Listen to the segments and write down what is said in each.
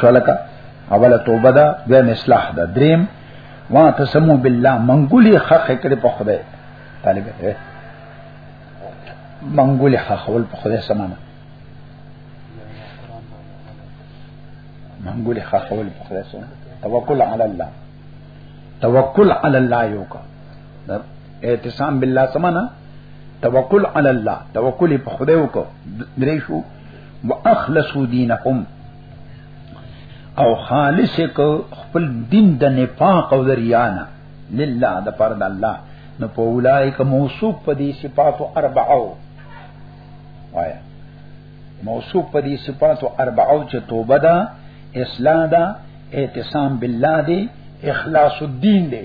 شلکا اوله توبه ده دویم اصلاح ده دریم وا تسمو بالله منګولي خخ کړي په خدای طالب منګولي خخ ول په خدای سمانه منګولي خخ ول په خدای سمانه توکل علی الله توکل علی الله یو کا اعتصام بالله سمانا توکل علی الله توکل په خدای وکړه درې شو واخلصوا دینهم او خالص کو خپل دین د نفاق او ذریانه لله د پر د الله نو په اولایک موصوف په دې صفاتو اربعو وایا موصوف په دې صفاتو اربعو چې توبه ده اصلاح ده اعتصام بالله دی اخلاص الدین دی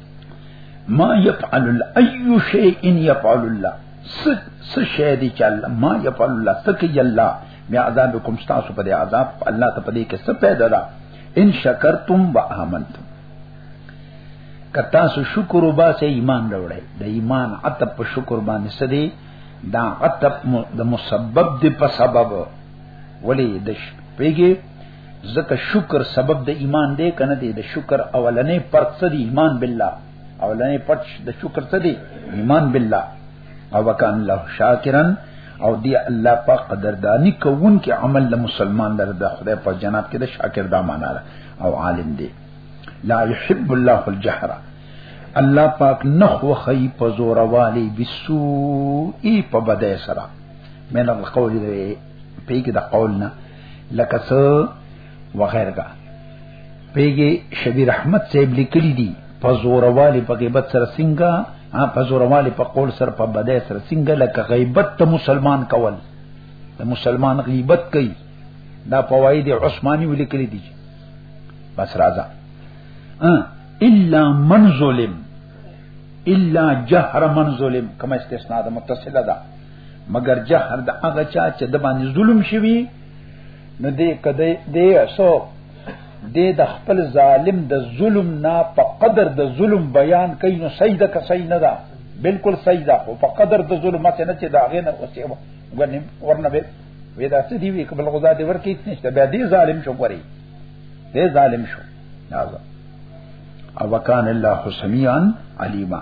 ما يفعل الله اي شيء ان يفعل الله س شيء دي چې الله ما يفعل الله سکي الله بیا عذابکم تاسو په عذاب الله ته په دې کې څه پیدا ده ان شکرتم و امنتم که تاسو شکر وباسه ایمان راوړی د ایمان عتب په شکر باندې سدي دا عتب د مسبب دی په سبب ولی د پیګه ځکه شکر سبب د ایمان دی کنه دی د شکر اولنې پرت څه دی ایمان بالله اولنې پرت د شکر څه دی ایمان بالله او وکان الله شاکرن او دی الله په قدردانی کوون کې عمل له مسلمان لره د خدای په جناب کې د شاکر دا معنا ده او عالم دی لا يحب الله الجهر الله پاک نخ وخی په زور والی بسو ای په بدای سره من القول پیګه د قول نه لکه څه وغیرہ پیګه شبیر احمد صاحب لیکلی دی په زوروالی په غیبت سره څنګه ها په زوروالی په قول سره په بدای سره څنګه لکه غیبت ته مسلمان کول د مسلمان غیبت کوي دا فواید عثماني ولیکل دي بس راځه الا من ظلم الا جهر من ظلم کما استثناء ده متصله ده مگر جهر د هغه چا چې د باندې ظلم شوی نو دې کده دې سو دې د خپل ظالم د ظلم نه په قدر د ظلم بیان کوي نو سیده که صحیح نه ده بالکل صحیح ده او په قدر د ظلم مت نه چې دا غې نه اوسې ورنه ورنه به ودا څه دی وی قبل غزا دې ورکې نشته بیا دې ظالم شو غوري دې ظالم شو نازه او وکانه الله سميعا عليما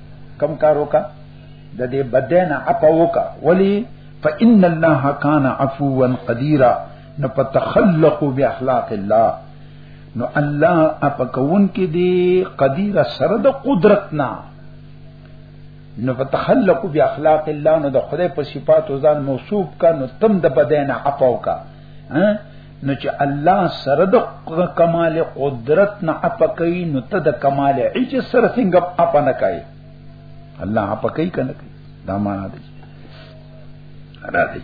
کم کار وکا د دې بدن عفو وکا ولی فإن الله كان عفوا قديرا نو فتخلقوا باخلاق الله نو الله اپکون کې دی قدیر سره د قدرت نه نو فتخلقوا باخلاق الله نو د خدای په صفاتو ځان موصوف کا نو تم د بدن عفو کا نو چې الله سره د کمال قدرت نه اپکې نو ته د کمال عج سره څنګه اپنه کوي الله اپکې کنه کوي دا معنا دی راځي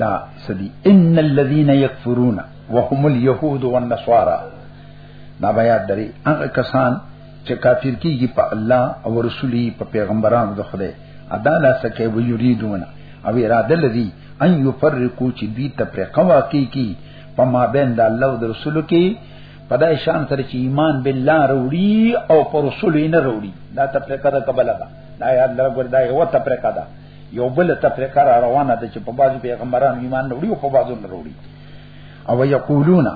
دا سدي ان الذين يكفرون وهم اليهود والنصارى دا بیا درې هغه کسان چې کافر کیږي په الله او رسولي په پیغمبرانو د خدای ادا لا سکه ویریدونه او اراده لري ان یفرقو چې دوی تفریقه واقع کی په ما بین د الله او رسول کې په دای شان سره چې ایمان بالله وروړي او پر رسول یې نه وروړي دا تفریقه ده کبله ده دا یاد لرګور دا یو تفریقه ده یو بل تفریقه را روانه ده چې په بازو پیغمبرانو ایمان نه وروړي او په بازو نه وروړي او یقولون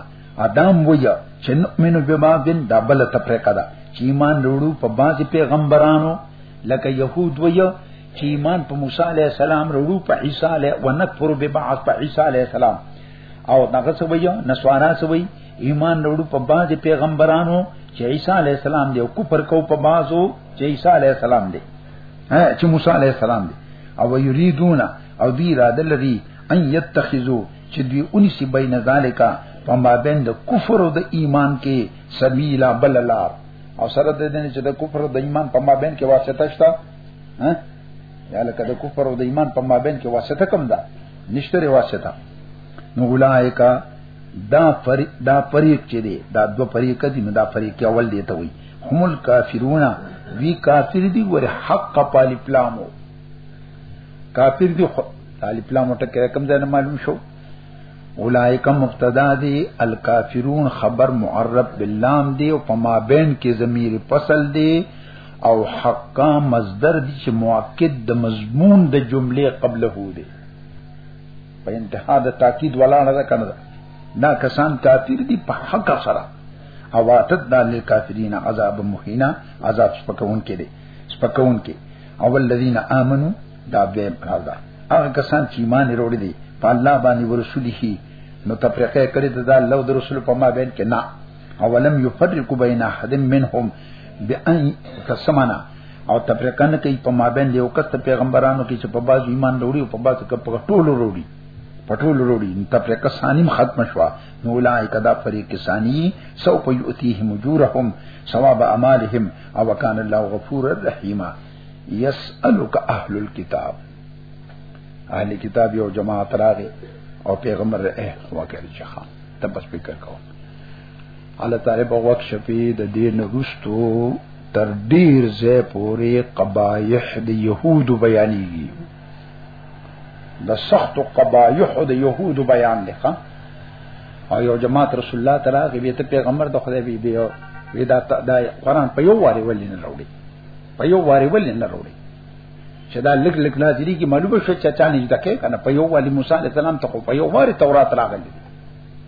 ادم ویا چې نؤمنو بما بین دا بل تفریقه ده چې ایمان وروړو په بازو پیغمبرانو لکه يهود ویا چې ایمان په موسی علی السلام وروړو په عیسی علی او نکفر به بعض په عیسی علی السلام او دغه څه وایي نسوارا څه وایي ایمان وروړو په بعض پیغمبرانو چې عیسی علی السلام دی او کفر کو په بعضو چې عیسی علی السلام دی چې موسی علی السلام دی او یریدون او دی را د لري ان یتخذو چې دوی اونې سی بین ذالکا په مابین د کفر او د ایمان کې سبیلا بللار او سره د دې چې د کفر او د ایمان په مابین کې واسطه شته ها یا لکه د کفر او د ایمان په مابین کې واسطه کم ده نشته ری واسطه نو اولایکا دا فریق دا فریق چې دی دا دو فریق دي نو دا فریق اول دی ته وي هم الکافرون وی کافر دی ور حق پالی پلامو کافر دی پالی پلامو ټکه کم ځای معلوم شو اولائک مبتدا دی الکافرون خبر معرب باللام دی او په مابین کې ضمیر فصل دی او حقا مصدر دي چې مؤکد د مضمون د جملې قبله دی په انتها د تاکید ولاړه ده کنه دا کسان کافر دي په حق سره او اتت دال کافرین عذاب مهینا عذاب سپکون کې دي سپکون کې او الذين امنو دا به کار ده هغه کسان چې ایمان وروړي دي په الله باندې ورسوله نو تفریقه کړی د الله او د رسول په ما بین کې نه اولم یفرق بین احد منهم بیا کسمانه او تفریقا نه کوي په مابین یو کس ته پیغمبرانو کې چې په باز ایمان وروړي او په باز کې په ټول وروړي په ټول وروړي نو تفریقا ثانیم ختم شوا نو لای کدا فریق ثانی سو په یوتیهم اجورهم ثواب اعمالهم او کان الله غفور الرحیم یسالک اهل الكتاب اهل کتاب یو جماعت راغی او پیغمبر اه وکړي چې خان تبس فکر کوو الله تعالی په وخت شپې د دې نرستو تر ډیر ځای پورې قبایح د يهود بیانېږي د سخت قبایح د يهود بیان دی ښا او یو جماعت رسول الله تعالی کې بیت پیغمبر د خدای بي بي وی دا د قران په یو واره ولې نه وروړي په یو واره ولې نه وروړي چې دا لګ لګ ناظری کی معلومه شو چې چانه دې تکې کنه په یو والی موسی علی السلام ته په یو واره تورات راغلی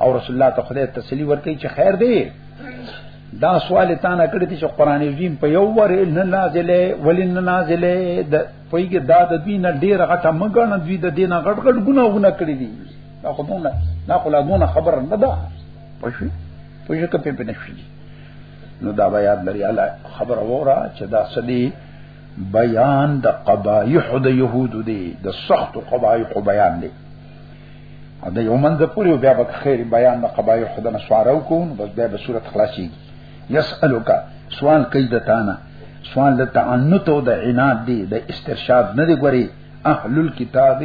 او رسول الله ته خدای تسلی ورکړي چې خیر دی دا سوال تا نه کړی چې قران عظیم په یو ور نه نازله ولین نازله د پویګه دا د دوی نه ډیر غټه مګنه دوی د دینه غټ غټ ګناهونه کړی دي دا خو دونه دا خو لا دونه خبر نه ده پښې پښې کپې په نشي نو دا بیا د لري الله خبر وره چې دا سدي بیان د قبایح د يهود دی د سخت قبایح بیان دی او د یو منځ پورې بیا به خیر بیان د قبایح د نسوارو کو بس بیا به صورت خلاصي یسالک سوال کوي د تانا سوال د تعنت او د عناد دی د استرشاد نه دی ګوري اهل الكتاب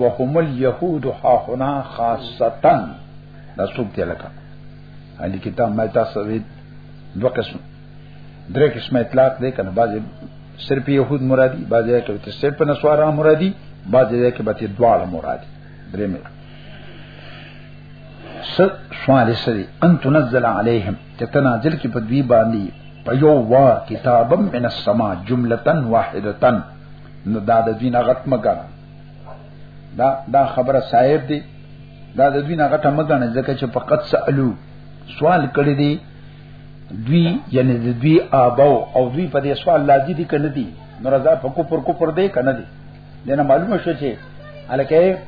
وهم اليهود ها هنا خاصه دا څوک دی لکه اهل کتاب ما تاسو دو قسم درې قسمه اطلاق دی کنه بعض صرف يهود مرادي بعض ځای کې ته صرف نسوارا مرادي بعض ځای کې به ته دواړه مرادي درې مې ست سوال سری ان تنزل عليهم تتنازل کی پدوی باندې په یو وا کتابم من السما جملتن واحدتن نو دا د دین غټ مګر دا دا خبره صاحب دی دا د دین غټ مګر نه ځکه چې فقط سالو سوال کړی دی دوی یعنی د دوی آباو او دوی په دې سوال لازم دي کنه دي مرزا په کو پر کو پر دې کنه دي دنه معلومه شو چې الکه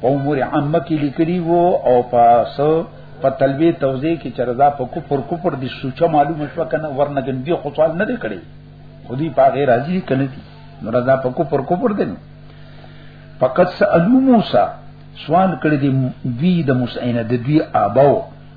په امور عامه کې لیکلی وو او په سو په تلوي توزیع کې چرزا په کو پر کو پر دي سوچه معلومه شو کنه ورنه ګن دي خو سوال نه دی کړی خو دې په غیر راضي کنه دي مرزا په کو پر کو پر دي فقط سألو موسی سوال کړی دی دوی د موسی نه د دوی آباو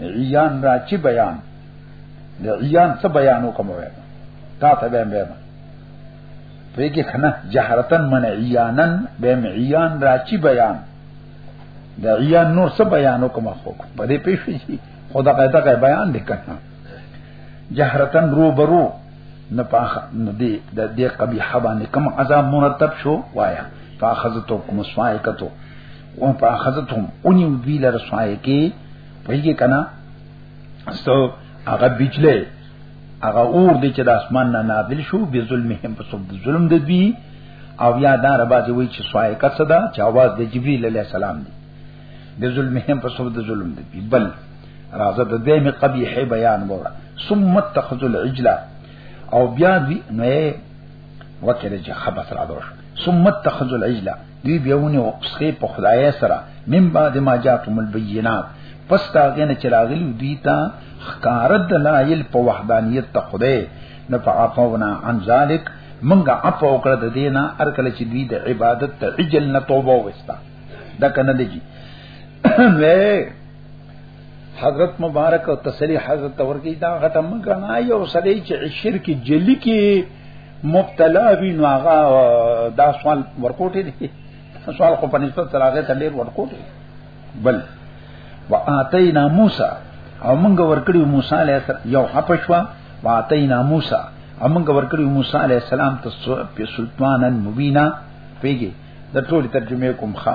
عیان را چی بیان د عیان څه بیان وکم وای تا ته به به پیګه کنه جهرتن من عیانن به عیان را چی بیان د عیان نور څه بیان وکم خو په دې پیښې شي خدا قاعده کا بیان دی کنه جهرتن رو برو نه پاخ نه دی د دې قبیح باندې کم عذاب مرتب شو وایا فاخذتو کوم سوایکتو او په اخذتهم اونی دوی لره سوای کې پیږي کنا استو هغه بجله هغه اور دی چې د اسمان نه نازل شو به ظلمهم په سبب ظلم د دوی او یا دا رباځي وای چې سوای کڅدا چې आवाज د جبرئیل علی السلام دی به ظلمهم په سبب ظلم د دوی بل راځه د دې می قبیح بیان وره ثم اتخذ العجله او بیا دوی نه وکړي چې خبث را دوش ثم اتخذ العجله دی بیاونه او قصې په خدای سره من بعد ما جاتم البینات پس دا غنه چې راغلی دوی ته خکار دلایل په وحدانیت ته خدای نه په عفونا عن ذلک منګه عفو کړه د دینه ار کله چې دوی د عبادت ته عجل نه توبه وستا دا کنه لګي حضرت مبارک او تسلی حضرت ورکی دا غټه مګه نه یو سړی چې شرک جلی کې مبتلا وي نو هغه دا سوال ورکوټي دي سوال خو په نسبت سره هغه تلیر ورکوټي بل واتینا موسی او موږ ورکړی موسی علیه السلام یو حپشوا واتینا موسی او موږ ورکړی موسی علیه السلام ته په سلطانن مبینا پیګي د ټول ترجمه کوم ښا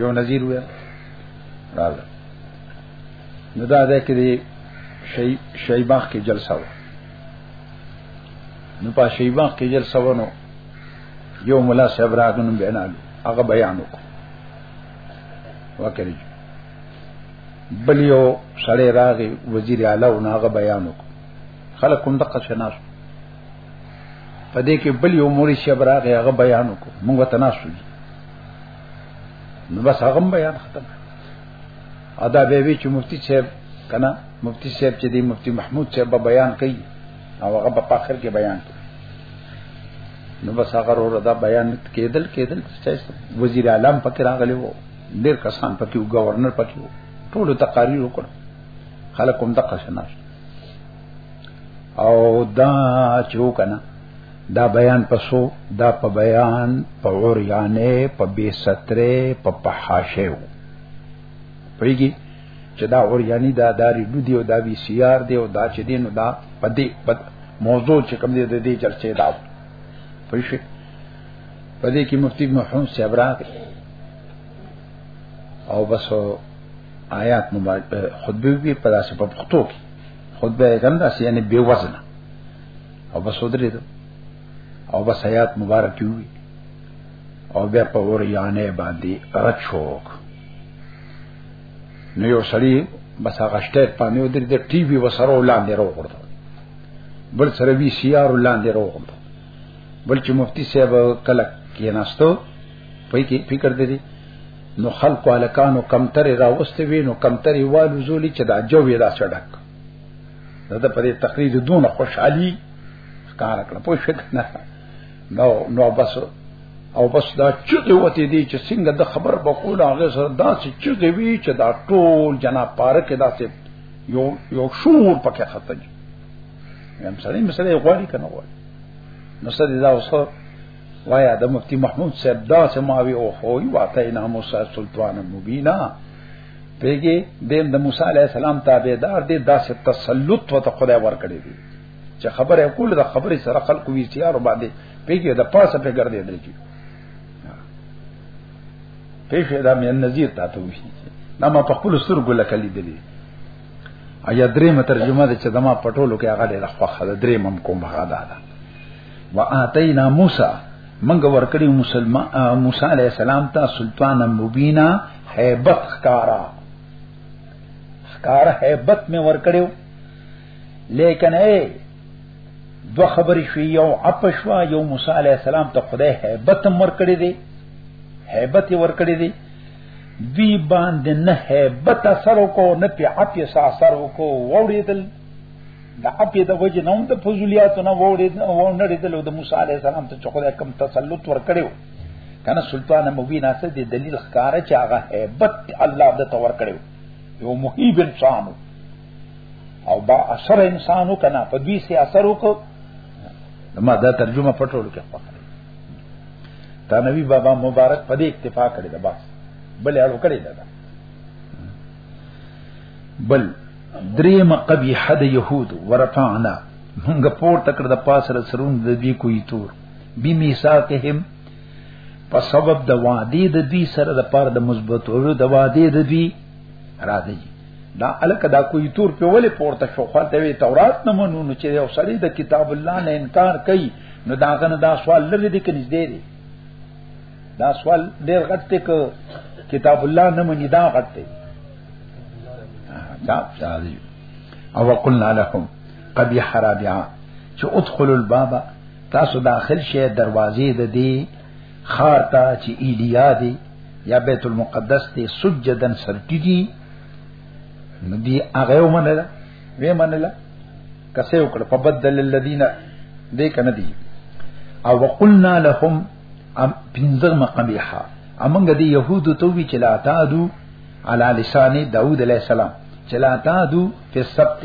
یو نذیر وې راځه نو دا ده کې دی شی شیباخ کې جلسه و نو په شیباخ کې جلسه ونو یو مولا صاحب راغنم بینالو هغه بیان وکړ وکړي بل یو سړی راغی وزیر اعلی او هغه بیان وکړ خلک کوم دقه شناس په دې کې بل یو موري صاحب راغی هغه بیان وکړ موږ تناسو نو بس هغه بیان ختم ادا به وی چې مفتی صاحب کنا مفتی صاحب چې دی مفتی محمود صاحب بیان کوي او هغه په اخر کې بیان کوي نو بس هغه ور دا بیان کېدل کېدل چې وزیر اعلم پکې راغلی وو ډېر کسان پکې وو گورنر پکې وو ټول تقاریر وکړ خلک هم د قشناش او دا چې وکنا دا بیان پسو دا په بیان په اوریانه په بی ستره په پحاشه وو پیږي چې دا اوریانی دا داری دو دی او دا وی سی آر دی او دا چې دین دا په دې په موضوع چې کوم دې د دې چرچې دا پیږي په دې کې مفتی محمد صاحب راغی او بس آیات مبارک خطبه وی په داسې په پښتو کې خطبه یې ګنده سي یعنی بے وزنه او بس ودرې ده او بس حیات مبارک یوی او بیا په اور یانه باندې رچوک نو یو سړی بس هغه شټیټ باندې ودرې ده ټي وي وسره ولاندې راوړته بل سره وی سی آر ولاندې راوړته بل چې مفتی صاحب کله کې ناستو پې کې فکر دې نو خلق الکانو کمتر راوستوي نو کمتر والو زولي چې دا جو وی دا چډک دا د پرې تقریر دون خوشحالي ښکار کړ په شک نه نو نو بس او بس دا چغه وتی دی چې څنګه د خبر په کول هغه سره دا چې چغه وی چې دا ټول جناب پارک دا چې یو یو شور پکې خطر دی هم سړی مسله غواړي کنه غواړي نو سړي دا اوسه وایا د مفتی محمود صاحب دا سماوي او هوی واته نه موسی سلطان مبینا پیګه دیم د موسی علی السلام تابعدار دی داسې تسلط وته خدای ورکړي دی چې خبره کول د خبرې سره خلکو وی چې یار باندې پیګه د پاسه په ګرځې دی چې پیګه دا مې نذیر تا ته وی نه ما په خپل سترګو لکلې دی ایا درې مترجمه د چې دما پټولو کې هغه ډېر خوخه ده درې مم کوم هغه ده واتینا موسی منګ ورکړی مسلمان موسی علی السلام ته سلطان مبینا هیبت خکارا خکارا هیبت می ورکړیو لیکن اے دو خبرې شوې یو اپشوا یو موسی علی السلام ته خدای هیبت مر کړی دی هیبت ور کړی دی دی باندې نه هیبت اثر کو نه په اپی سا اثر کو وړیدل دا اپی د وجه نوم د فضولیات نه وړیدل او نه ریدل د موسی علی السلام ته خدای کم تسلط ور کړیو کنه سلطان مبین اسه د دلیل ښکارا چې هغه hebat الله د تور کړو یو محیب انسان او با اثر انسانو کنه په دې سي اثر وکړو ما دا ترجمه پټول کې خو تا نبی بابا مبارک په دې اکتفا کړی دا بس بل اړو کړی دا بل درې مقبی حد يهود ورفعنا موږ پور تکړه د پاسره سرون د دې کوی تور بمیثاقهم په سبب د وعده د دوی سره د پاره د مثبتولو د وعده د دوی راځي دا الکه دا کوی تور په ولې پورته شو خو ته وی تورات نه منو نو چې یو سړی د کتاب الله نه انکار کوي نو دا غنه دا سوال لري د کنيز دی دا سوال ډیر غټ ته کو کتاب الله نه مني دا غټ ته دا دا او وقلنا لكم قبیح رابعه چې ادخل الباب تاسو داخل شئ دروازې د دې خار ته چې ایلیا دی یا بیت المقدس ته سجدن سرټیږي ندی هغه ومنله وې منله کسه وکړه په بدل الذین دې کنه دی او وقلنا لهم ام پنځه مقبیحه امنګ دی يهودو ته وی چلا تادو علی لسان داوود علیہ السلام چلا تادو فی السبت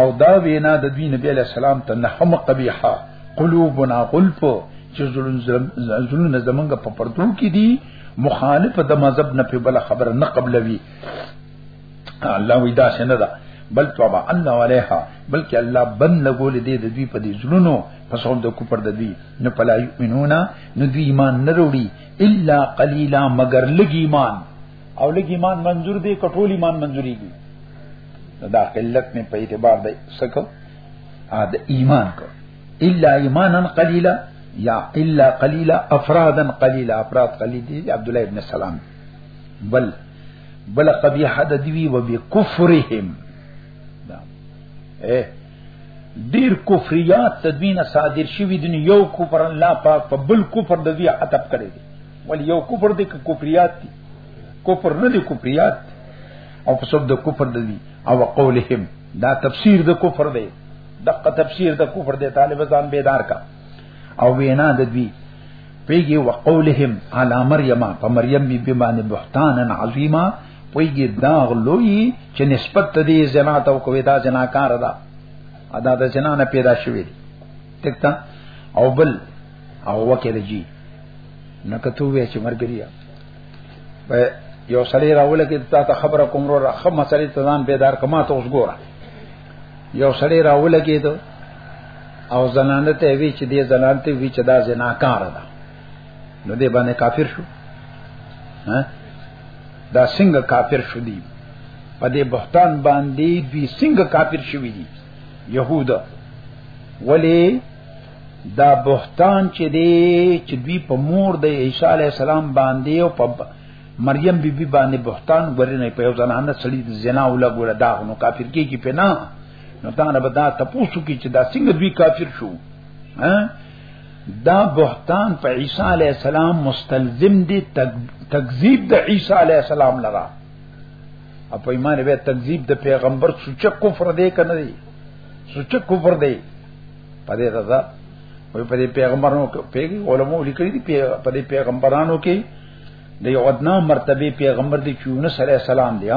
او دا وینا د دوی نبی علیہ السلام ته نه هم قبیحه قلوبنا غلف چې زلون زمنګ په پردو کې دي مخالف د مذهب نه په بل خبره نه قبلوي الله وی دا څنګه ده بل توبه الله علیها بلکې الله بند لګول دي د دوی په دې زلونو په څوم د کو پر د دوی نه پلای مينونا نه دوی ایمان نه وروړي الا قليلا مگر لګ ایمان او لګ ایمان منظور دی کټول ایمان منظوري کی دا قلت می په اعتبار دی سکو ا د ایمان کو الا ایمانا قلیلا یا الا قلیلا افرادا قلیلا افراد قلیل دی عبد الله ابن سلام بل بل قبیح د دیوی و بکفرهم دا اے ډیر کفریات تدوین صادر شوی دنیو کو پر الله پاک په بل کو پر د دې عتب کړی ول یو کفر دی که کفریات دی کفر نه دی کفریات دی او په سبب د کفر دی او قولهم دا تفسیر د کفر دی دغه تفسیر د کفر دی طالب ځان بیدار کا او وینا د دوی پیږي وقولهم علی مریم په مریم بی باندې بهتانن عظیما پیږي دا غلوی چې نسبت ته دی زنا ته کوي دا زنا کار ده ادا د زنا نه پیدا شوی دی تکتا او بل او وکړ جی نه کتو وی چې مرګریا یو سړی راول کې تا ته خبره کوم رو راخه مسلې ته ځان بیدار کما ته اوس ګوره یو سړی راول کې ته او زنانه ته وی چې دې زنانه ته وی چې دا زناکار ده نو دې باندې کافر شو ها دا څنګه کافر شو دی په دې بهتان باندې دوی څنګه کافر شوی دي يهودا ولی دا بهتان چې دی چې دوی په مور د عیسی علی السلام باندې او په مریم بیبي بی باندې بهتان غوړي نه په یو ځانانه سړي د زنا ولا ګوره دا نو کافر کیږي په نه نو دا نه بدا تاسو کې چې دا څنګه دوی کافر شو ها دا بهتان په عیسی علی السلام مستلزم دی تکذیب د عیسی علی السلام لرا او په ایمان به تکذیب د پیغمبر سوچ کفر دی کنه دی سوچ کفر دی په دې رضا وي په دې پیغمبرانو کې پیغي علماء لیکلي دي په دې پیغمبرانو کې د یو ادنا مرتبه پیغمبر دی چې یونس علی السلام دی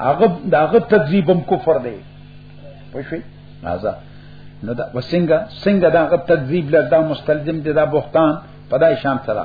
هغه داغه تکذیب هم کفر دی پښې نازا نو دا وسنګ سنګ داغه تکذیب لدا مستلزم دی دا بهتان پدای شان سره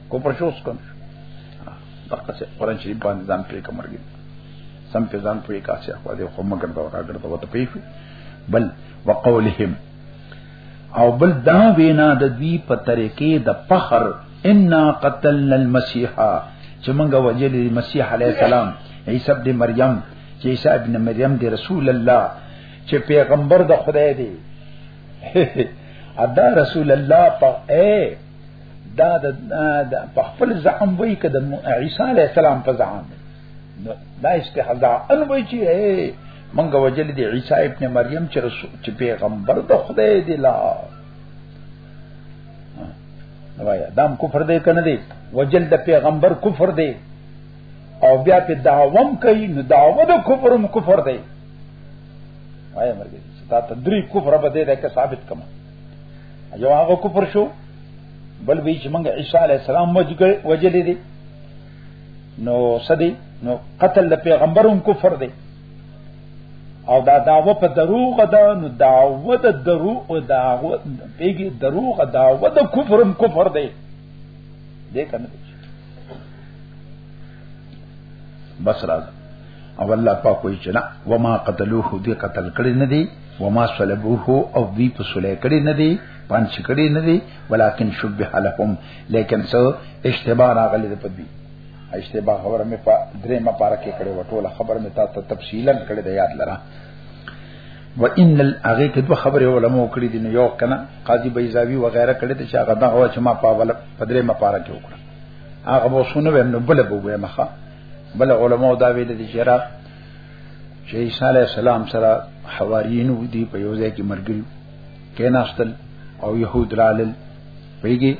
کو پر شوس کوم دغه څه قرآن شریف باندې ځان پرې کومرګي سم په ځان پرې کاسه خو دې خو مګر دا راګر ته وته پیښ بل وقولهم او بل دا وینا د دوی په طریقې د فخر ان قتلنا المسيح چې موږ وجل مسیح علی السلام عیسی ابن مریم چې عیسی ابن مریم دی رسول الله چې پیغمبر د خدای دی ادا رسول الله په اے دا د په خپل زعم وای کده عیسی علی السلام په زعم دا استهزاء ان وای چې منګه وجل دی عیسی ابن مریم چې رسول چې پیغمبر د خدای دی لا نوایا دام کفر دی کنه دی وجل د پیغمبر کفر دی او بیا په داوم کوي نو داوه د کفرم کفر دی وای مرګ ستا تدری کفر به دې ده که ثابت کما یو هغه کفر شو بل به چې موږ عیسی علی السلام وجلې دي نو سدي نو قتل د پیغمبرون کفر دی او دا داوه په دروغ ده نو داوه د دروغ او داوه پیګي دروغ داوه د کفرم کفر دی دې کنه بس راځه او الله پاک وی چې نه وما قتلوه دی قتل کړی نه دی وما صلبوه او دی په صلې کړی نه دی پنځ کړی نه دی ولکن شبه لهم لیکن سو اشتباه راغلی په دې اشتباه خبره مې په درې مپاره کې کړې وټوله خبره مې تاسو تفصیلا کړې ده یاد لره و ان الاغه کې دوه خبره علماء کړې دي نو یو کنه قاضي بیزاوی و غیره کړې ته چې هغه دا هوا چې ما په اوله پدرې مپاره کې وکړه هغه به سونه ویم نو بل به ویم ښا بل علماء دا ویل دي چې را چې عیسی علی السلام سره حواریین و دي په یو ځای کې مرګري کیناستل او يهود رالل پیږي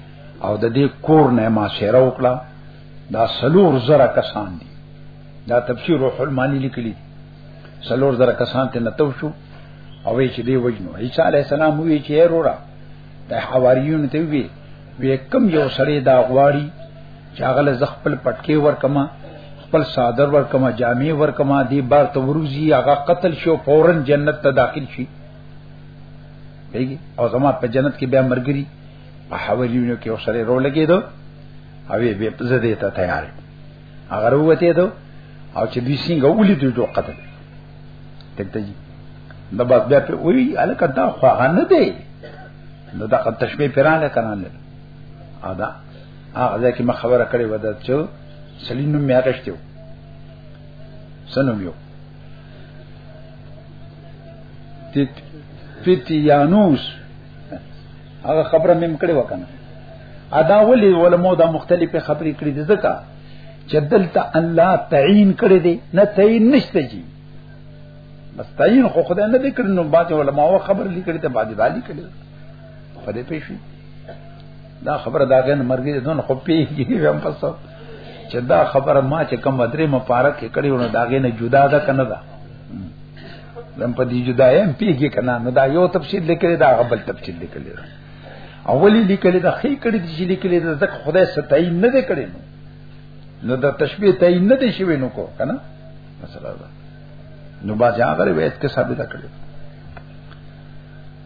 او د دې کور نه ما شعر وکړه دا سلور زره کسان دي دا تفسیر روح المانی لیکلی سلور زره کسان ته نتو شو او چې دی وجنو عیسی علی السلام وی چې وروړه د حواریون ته وی وی کم یو سړی دا غواړي چې هغه له خپل پټکی ورکما خپل صادر ورکما جامع ورکما دی بار ته وروزی هغه قتل شو فورن جنت ته داخل شي دیږي او زما په جنت کې بیا مرګري په حواریونو کې اوسره رو لګیدو او به زده ته تیار هغه وروته دو او چې دوی څنګه ولید دوی قتل دلته جی دا بس بیا په وی الکه دا خو هغه نه دی نو دا قد تشبیه پیرانه کنه نه ادا هغه ځکه ما خبره کړې و دا چې سلیم نو میا غشتیو سنم یو تیت پیتیانوس هغه خبره مم کړې وکنه ادا ولي علماء دا مختلفه خبرې کړې دي ځکه چې دلته الله تعین کړې دي نه تعین نشته جی بس تعین خو خدای نه دې کړنو باندې علماء خبر لیکړي ته باندې دالي کړي خو دې پېښې دا خبره دا غن مرګي دون خو پیږي هم پس چې دا خبره ما چې کم درې مپارک کړي ونه دا غنه جدا ده کنه ده دم په دې جدای هم پیږي کنه نو دا یو تفصیل لیکل دا غبل تفصیل لیکل دا اولی لیکل دا خې کړي چې لیکل دا ځکه خدای ستای نه دی کړی نو نو دا تشبیه تای نه دی شوی نو کو کنه مثلا دا نو با ځا غره وېت کې ثابت کړی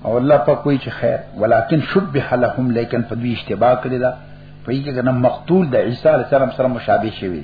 او الله په کوئی چې خیر ولکن شبه لهم لیکن په دې اشتباه کړی دا په یوه کې مقتول د عیسی علیه السلام سره مشابه شوی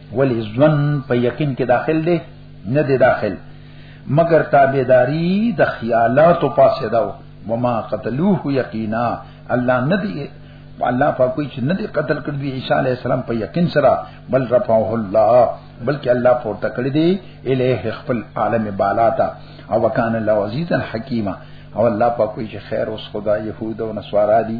ولی ځن په یقین کې داخل دی نه دی داخل مگر تابعداری د خیالات او پاسه دا وما قتلوه یقینا الله نه دی الله په کوئی چې نه دی قتل کړ دی عیسی علی السلام په یقین سره بل رفعه الله بلکې الله پورته کړی دی الیه خپل عالم بالا تا او وکانه الله عزیزا حکیما او الله په کوئی چې خیر اوس خدا يهود او نصارا دي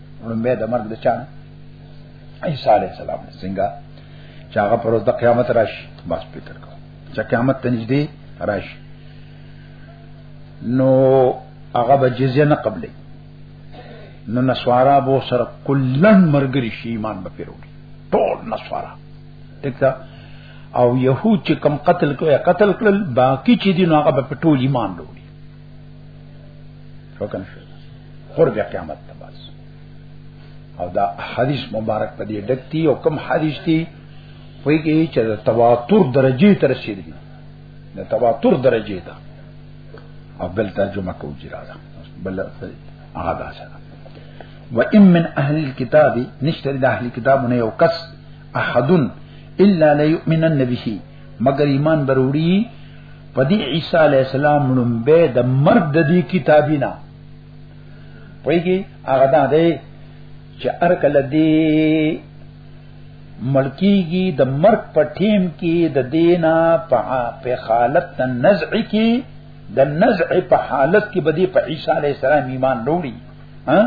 لومبه د مرګ د چا عیسی علی السلام څنګه چې هغه پر ورځ د قیامت راشي بس فکر کو چې قیامت ته نږدې راشي نو هغه به جزیه نه قبلې نو نسوارا بو سره کلن مرګري شي ایمان به پیروړي ټول نسوارا دکته او يهود چې کم قتل کړي قتل کړل باقی چې دي نو هغه په ټول ایمان وروړي وکړ شو قرب قیامت ته بس او دا حدیث مبارک په دې ډکتی او کم حدیث دی وای کی چې د تواتر درجه تر رسیدلی د تواتر درجه ده او بل ترجمه کو جرا ده بل هغه ده سره و ان من اهل الكتاب نشتري د اهل کتابونه یو کس احدن الا ليؤمنن به مګر ایمان بروړي په دې عیسی علی السلام لومبه د مرګ د دې کتابینا پویږي هغه دا دی چې ار کله دې ملکیږي د مرګ په ټیم کې د دینا په حالت د نزع کې د نزع په حالت کې بدی په عیسی علی السلام ایمان وروړي ها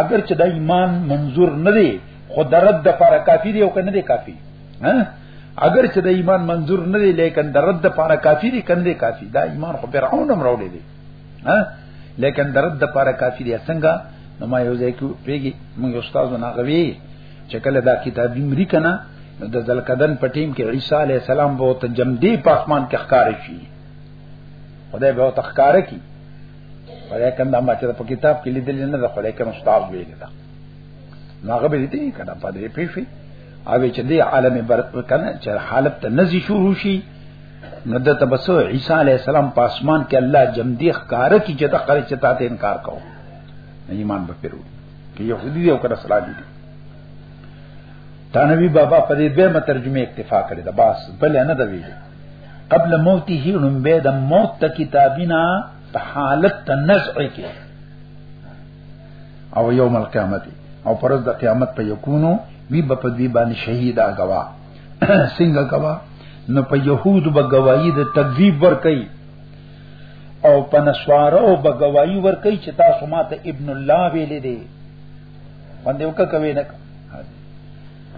اگر چې دا ایمان منظور نه دی خود رد د پر کافی دی او کنه دی کافی اگر چې د ایمان منظور نه دی لیکن د رد لپاره کافی دی کنده کافی دا ایمان خو فرعون هم راوړی دی ها لیکن د رد لپاره کافی دی څنګه نو ما یو ځای کې پیګي موږ استاد نه غوي چې کله دا کتاب مری کنه نو د ذلکدن په ټیم کې عیسی علی السلام به ته جمدی په اسمان کې ښکار شي خدای به ته ښکار کی خدای کوم دا ما چې په کتاب کې لیدل نه ده خدای کوم استاد ویل دا نو هغه به دې کنه په دې پیښې او چې دی عالم بر کنه چې حالت ته نزي شروع شي نو د تبسو عیسی علی السلام په اسمان کې الله جمدی ښکار کی چې تا خرچ تا ته انکار کو ایمان به پیرو کې یهودي او کړه سلام دي تانوی بابا په دې به مترجمه اکتفا کړی دا بس بل نه دا ویل قبل موته نو به د موت کتابینا په حالت تنزع کې او یوم القیامت او پرز د قیامت په یکونو وی په دوی باندې شهیدا غوا څنګه غوا نو په يهود به گواہی د تکذیب ور کوي او په نسوارو به گواہی ور کوي چې تاسو ماته ابن الله ویلې دي باندې وکړه کوي نه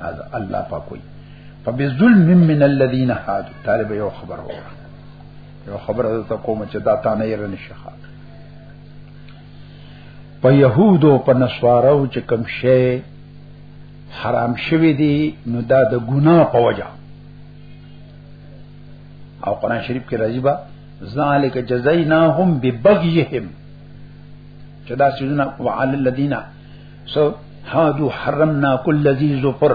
هذا الله پاک وي فبظلم من الذين هادوا طالب یو خبر وره یو خبر ده ته کوم چې دا تا نه یې رنه شخه په يهودو په نسوارو چې کوم شی حرام شوی دی نو دا د ګناه په وجه او قران شریف کې راځي با ذالک جزایناهم ببغیهم چې دا سيزونه وعلى الذين سو هادو حرمنا كل ذي ظفر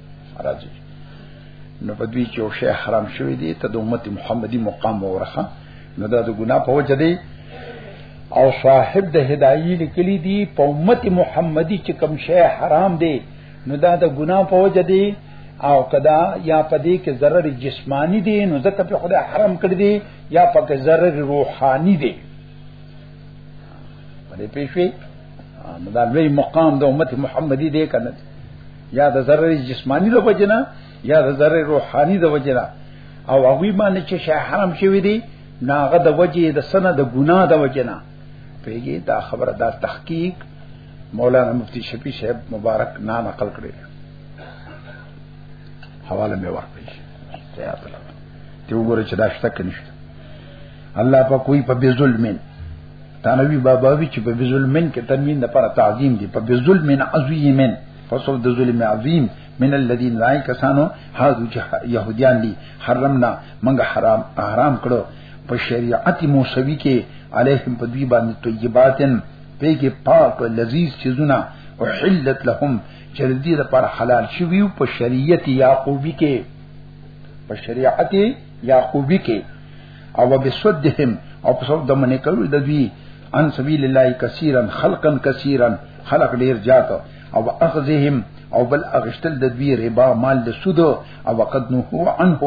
راځي نو په دوی کې یو شی حرام شوی دی ته د امت محمدي مقام ورخه نو دا د ګناه په وجه دی او صاحب د هدايي لیکلي دي په امت محمدي چې کوم شی حرام دی نو دا د ګناه په وجه دی او کدا یا پدې کې ضرر جسمانی دی نو ځکه په خدای حرام کړی دی یا پکې ضرر روحانی دی پدې پېښې نو دا لوی مقام د امت محمدي دی کنه یا د ضرر جسمانی د وجنه یا د ضرر روحانی د وجنه او هغه باندې چې شی حرام شوی دی ناغه د وجه د سنه د ګناه د وجنه پیږي دا خبره دا تحقیق مولانا مفتی شفیع صاحب مبارک نا نقل کړی حواله مې ورکړي تیار ده ته وګوره چې دا شته کنيشته الله په کوئی په بظلمن تانوی باباوی چې په بظلمن کې تنوین د پر تعظیم دی په بظلمن عظیمن فصل د ظلم عظیم من الذين راي کسانو هادو چې يهوديان دي حرمنا منګه حرام حرام کړو په شریعت موسوی کې علیهم په دوی باندې طیباتن په کې پاک لذیذ چیزونه او حلت لهم چې دې لپاره حلال شوی په شریعت یعقوبی کې په شریعت یعقوبی کې او بسدهم او په سبب د منې کولو د دوی ان سبیل الله کثیرا خلقا کثیرا خلق ډیر زیات او اخذهم او بل اغشتل د دوی ربا مال د سود او وقد نو هو عنه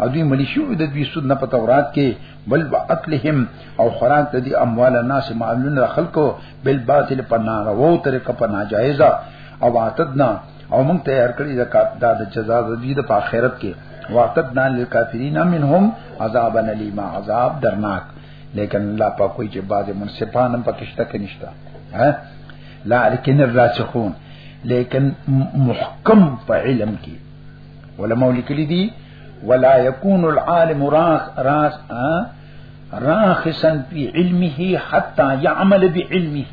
او دوی ملي شو د دوی سود نه په تورات کې بل واکلهم او خوراک د دې اموال الناس معاملون خلقو بل باطل په نارو طریقه په ناجایزه او عتدنا او موږ تیار کړی د کاپ دا د جزا د دې د آخرت کې واقعت دان للکافرین منهم عذاب الیما عذاب درناک لیکن الله په کوئی چې بعض منصفان هم پکشته کې نشتا ها لا لیکن الراسخون لیکن محکم په علم کې علماء لیکلي دي ولا يكون العالم راس راس راخصا في علمه حتى يعمل بعلمه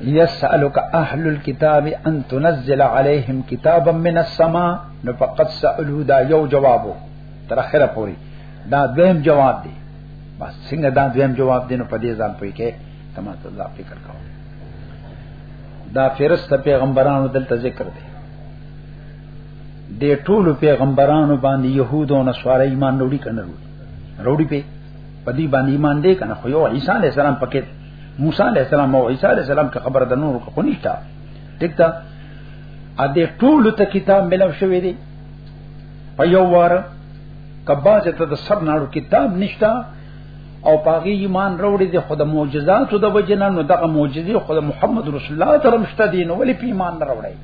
یسالک اهل الكتاب ان تنزل عليهم كتابا من السماء نو فقط سالو دا یو جوابو تر اخره پوری دا دویم جواب دی بس څنګه دا دویم جواب دی نو په دې ځان پوي کې تمام ته ځا فکر کاوه دا فرست پیغمبرانو دلته ذکر دی د ټولو پیغمبرانو باندې يهود او نصارا ایمان وروړي کنه وروړي په دې باندې ایمان دې کنه خو یو عیسی علی السلام پکې موسی علی السلام او عیسی علی السلام ته خبر د نور کو نشتا ټیک تا ا دې ټول ته کتاب ملو شوې دي په یو وار کبا چې ته د سر ناړو کتاب نشتا او پاغي ایمان وروړي د خود معجزات د وجنه نو دغه معجزې خود محمد رسول الله تر مشته دین ولې په ایمان وروړي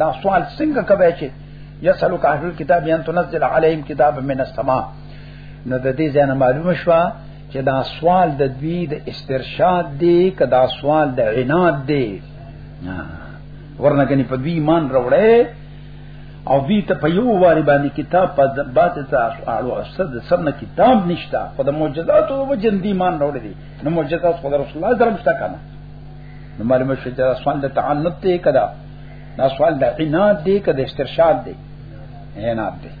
دا سوال څنګه کوي چې یسلک اهل الكتاب ان تنزل علیهم کتاب من السما نو د دې ځای معلومه شوه چې دا سوال د دوی د استرشاد دی که دا سوال د عناد دی ورنه کني په دوی ایمان راوړې او دوی ته په یو واري باندې کتاب په بات ته اړو اصل د سر نه کتاب نشتا په د معجزات او وجن دی ایمان راوړې دي نو معجزات خدای رسول الله درم شتا کنه نو معلومه شو چې سوال د تعنت دی کدا دا سوال د عناد دی کدا استرشاد دی عناد دی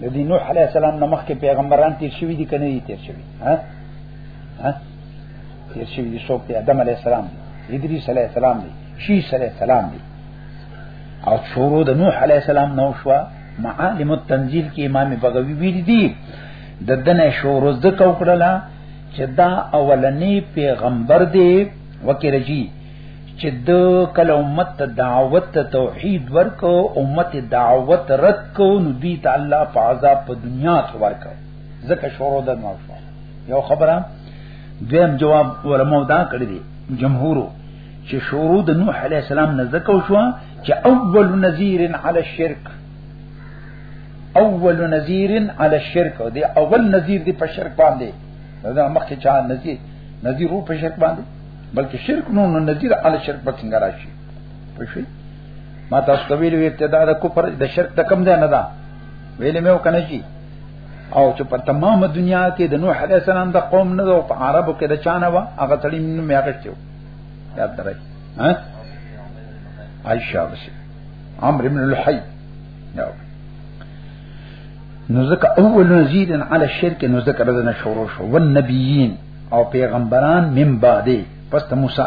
د دې نوح علی السلام نه مخکې پیغمبران تیر شوی دي کنه دي تیر شوی ها ها تیر شوی دي څوک دی آدم علی السلام دی ادریس علی السلام دی شیس علی السلام دی او شروع د نوح علی السلام نو شو معالم التنزیل کې امام بغوی ویل دي د دنه شروع د کوکړه چې دا اولنی پیغمبر دی وکړه جی چې د کله امت ته دعوت ته توحید ورکو امت دعوت رد کو نو دی ته الله په عذاب په دنیا ته ورکو ځکه شروع د موضوع یو خبره دویم جواب ورمو دا کړی دی جمهورو چې شروع د نوح علی السلام نه ذکر شو چې اول نذیر علی الشرک اول نذیر علی الشرک دی اول نذیر دی په شرک باندې دا مخکې چا نذیر نذیر په شرک باندې بلکې شرک نو نو نذیر ال شرک په څنګه راشي پښې ما تاسو ته ویلو ابتدا د کفر د شرک د کم دی نه دا ویلې مې وکنه شي او چې په تمامه دنیا کې د نوح علی السلام د قوم نه او په عربو کې د چانه وا هغه تړي نو مې هغه شو یاد درای ها عائشہ بشي عمرو بن الحي نو نو ذکر اول نذیر علی الشرک نو ذکر د نشورو شو والنبیین او پیغمبران من بعدی پس ته موسی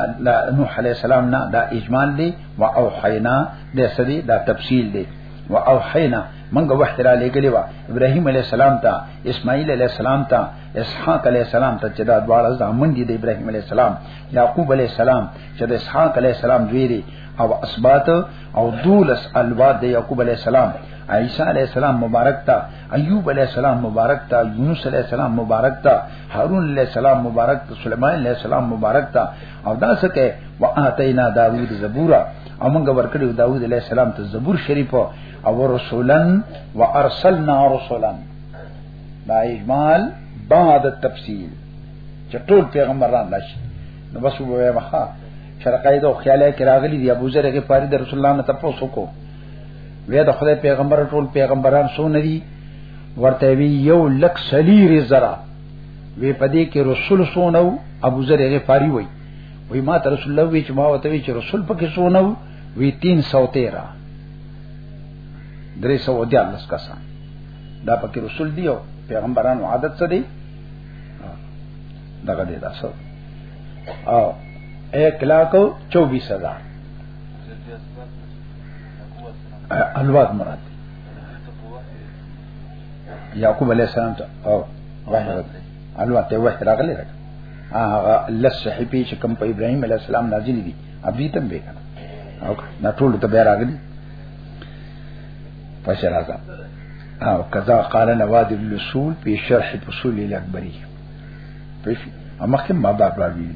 نوح علی السلام نه دا اجمال دی و او حینا د سری دا تفصیل دی و او حینا منګه وحی را لګلی و ابراهیم علی السلام ته اسماعیل علی السلام ته اسحاق علی السلام ته چې دا دواړه ځامن دي د ابراهیم علی السلام یعقوب علی السلام چې د اسحاق علی السلام دوی دي او اسبات او دولس الواد د یعقوب علی السلام عیسی علی السلام مبارک تا ایوب علی السلام مبارک تا یونس علی السلام مبارک تا هارون علیہ السلام مبارک ته سليمان علیہ السلام مبارک ته او دا سکه واتینا داوود زبورا او موږ ورکړو داوود علیہ السلام ته زبور شریف او رسولن وارسلنا رسولن دا اجمال بعد التفصيل چې ټول پیغمبران راشي نو بس وایمه شرقایدو خیاله کې راغلي دی ابو ذر کې پاری د رسول الله نه تاسو کو وې د خدای پیغمبر ټول پیغمبران سو نه دي ورته وی یو لک سلیر زرا وی پدې کې رسول سونو ابو ذر غفاری وای وی ما ته رسول الله وی چې ما وته وی چې رسول پکې سونو وی 313 درې سو دی الله کسا دا پکې رسول دی او پیغمبرانو عادت څه دی دغه دی دا سو او 1 لاکو 24000 الواد مراد یعقوب علیہ السلام ته او وحی راغلی الواد ته وحی راغلی راغلی هغه لس صحیفه چې کوم په ابراهيم عليه السلام نازل دي ابي تم به کنه او نه ټول ته به راغلي فشر هذا او کذا قال نواد الاصول في شرح الاصول الاكبري په مخکې ما بار بار ویلي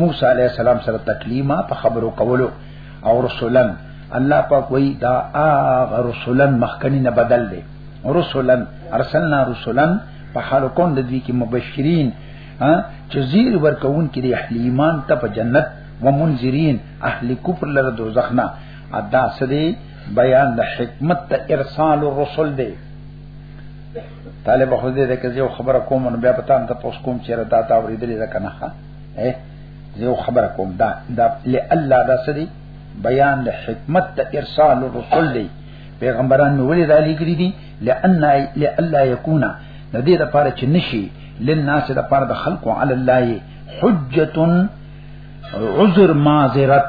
موسی علی السلام سره تکلیما په خبرو کولو او رسولن الله پاک وی دا اغه رسولن مخکنی نه بدل دی رسولن ارسلنا رسولن په حال کون د دوی کې مبشرین چې زیر ورکون کې د اهل ایمان ته په جنت و منذرین اهل کفر لره دوزخ نه ادا سدي بیان د حکمت ته ارسال الرسل دی طالب خو دې ده کې یو خبره کوم نو بیا پتا ته پوس کوم چې دا تا ورېدلې ده کنه ها یو خبره کوم دا دا لالا دا سدي بیان د حکمت د ارسال الرسل دی پیغمبران نو ولې دالي کړی دي لئن لالا یکون د دې لپاره چې نشي لناس د لپاره د خلقو علی الله حجتن عذر معذرت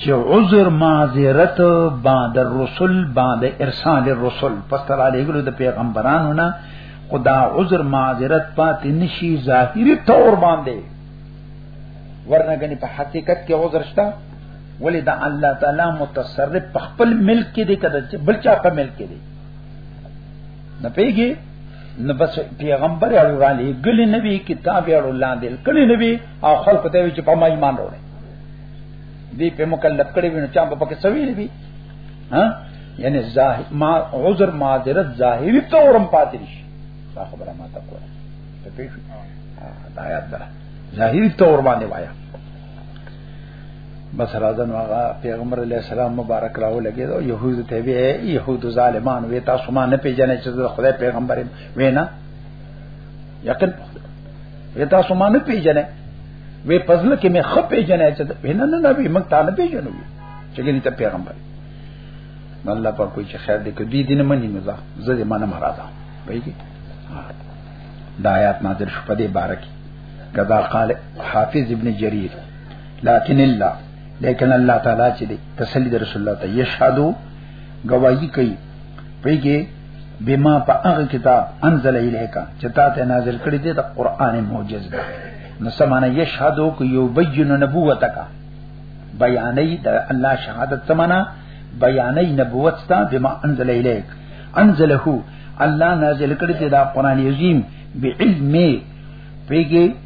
چې عذر معذرت بعد الرسل بعد ارسال الرسل پس تر علی ګلو د پیغمبرانو نه خدا عذر معذرت پاتې نشي ظاهری تور باندې ورنه غني په حقیقت کې عذر شته ولې دا الله تعالی متصرف په خپل ملک کې دی کده بل چا په ملک کې دی نه پیږي نو بس پیغمبر اړو را لګل نبی کتاب اړو لاندې کړي نبی او خلق ته چې په ما ایمان وروړي دی په مکلف کړي ویني چې په پکې سوي نبی ها یعنی ظاهر ما عذر معذرت ظاهری تورم پاتې شي دا خبره ما ته کوله ته پیښه دا یاد ده ظاهری تور باندې وایا بس راځه نو هغه پیغمبر علی السلام مبارک راو لګید او يهود ته وی يهود ظالمان وی تاسو ما نه پیژنې چې زه خدای پیغمبر وینا یقین وی تاسو ما نه پیژنې وی پزل کې مې خپ پیژنې چې وینا نه نه وی موږ تا نه پیژنو چې ګنې ته پیغمبر نو الله په کوئی چې خیر دې کې دې دین منی نه ځه زه دې منم راځه وایي دا آیات نازل شو په دې بارکه کذا قال حافظ ابن جرير لكن الله لیکن الله تعالی چې دی تسلی د رسول الله ته یشهدو گواہی کوي پیګه بما په هغه کتاب انزل الیکا چې تا ته نازل کړی دی د قران معجز ده نو سمانه یشهدو کو یبین نبوتک بیانې د الله شهادت سمانه بیانې نبوت ستا بما انزل الیک انزله الله نازل کړی دی دا قران عظیم بعلم پیګه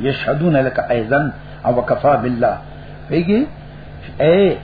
یشهدون لك ايضا او وكفى بالله پیږي اے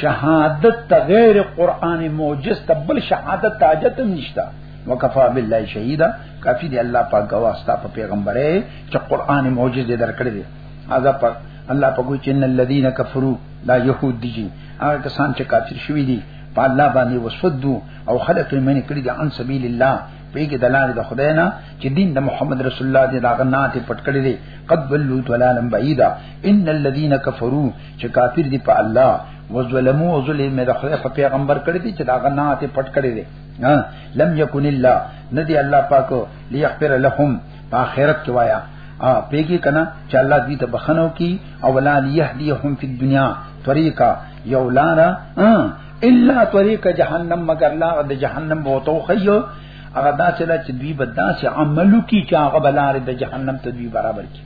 شهادت ته غیر قران معجز ته بل شهادت ته حاجت نشتا وکفا بالله شهیدا کافی دی الله پاک گواستا په پیغمبره چې قران معجز دې درکړي دی هاذا پاک الله په ګوچ ان الذين كفروا لا يهود دي هغه کسان چې کافر شوی دي په الله باندې وسودو او خلق یې منې کړی دي ان سبیل الله پیګه دلار د خدای نه چې دین د محمد رسول الله دی دا غناته پټ کړی دی قد بلوا ضلالا بعیدا ان الذين كفروا چې کافر دي په الله وظلموا ظلم د خدای په پیغمبر کړی دی چې دا غناته پټ کړی دی لم یکن الله ندی الله پاک لیغفر لهم په آخرت کې وایا ا پیګه کنا چې الله دې ته بخنو کی او ولا یهدیهم فی الدنیا طریقہ یو لارا الا طریق جهنم مگر لا د جهنم بوتو خیو هغه دا چې چې دوی به دا چې عملو کی چې هغه بلار د جهنم ته دوی برابر کی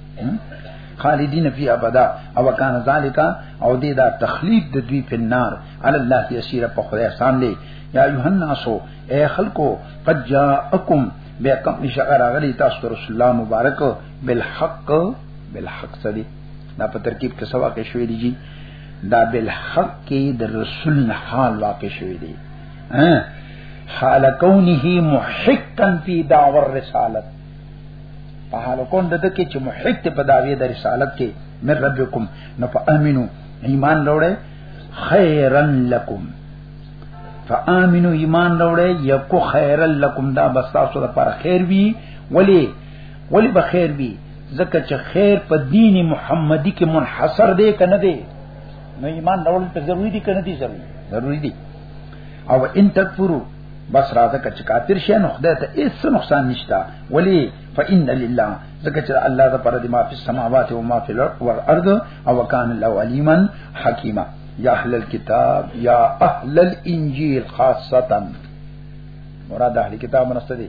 خالدین فی ابدا او کان ذالک او دې دا تخلید د دوی په نار علی الله یسیر په خدای احسان دی یا یوهناسو اے خلکو قد جاءکم بیا کم نشغر اغلی تاسو رسول الله مبارک بالحق بالحق صدی دا په ترکیب کې سوا کې شوې دي دا بالحق کې د رسول نه حال واقع شوی دی حال کونه محقا فی دعوه الرسالت په حال کون دته کې چې محق په دعوی د رسالت کې من ربکم نو فامنو ایمان لوړې خیرا لکم فآمنو ایمان راوړی یکو خیر لکم دا بس تاسو لپاره خیر وی ولی ولی به خیر وی ځکه چې خیر په دین محمدي کې منحصر دی کنه دی نو ایمان راول ته ضروری دی کنه دی ضروری ضروری دی او ان تکفرو بس راځه کچ کافر شې نو خدای ته هیڅ نقصان نشتا ولی فإن لله ځکه چې الله د پر د ما په سماوات او ما په الارض او کان الله علیما حکیما یا اهل الكتاب یا اهل الانجیل خاصتا مراد اهل کتاب منستدی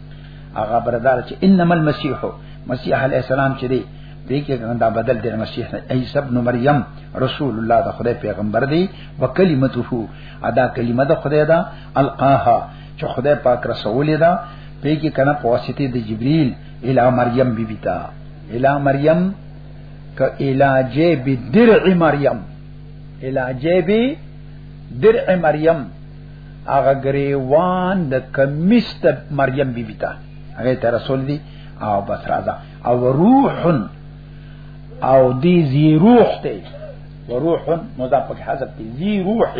هغه بردار چې انما المسيح مسیح علی السلام چې دی دې کې دا بدل دی مسیح عیسی ابن مریم رسول الله د خدای پیغمبر دی وکلمته ادا کلمه د خدای دا القاها چې خدای پاک رسول دا په کې کنه په واسطه د جبرئیل الی مریم بیبی تا الی مریم ک الی جیب درع مریم الی جیب درع مریم هغه گریوان د کمیست مریم بی بی تا هغه ته رسول دی او بس راځه او روح او دی زی روح ته وروح مضاف حذف دی زی روح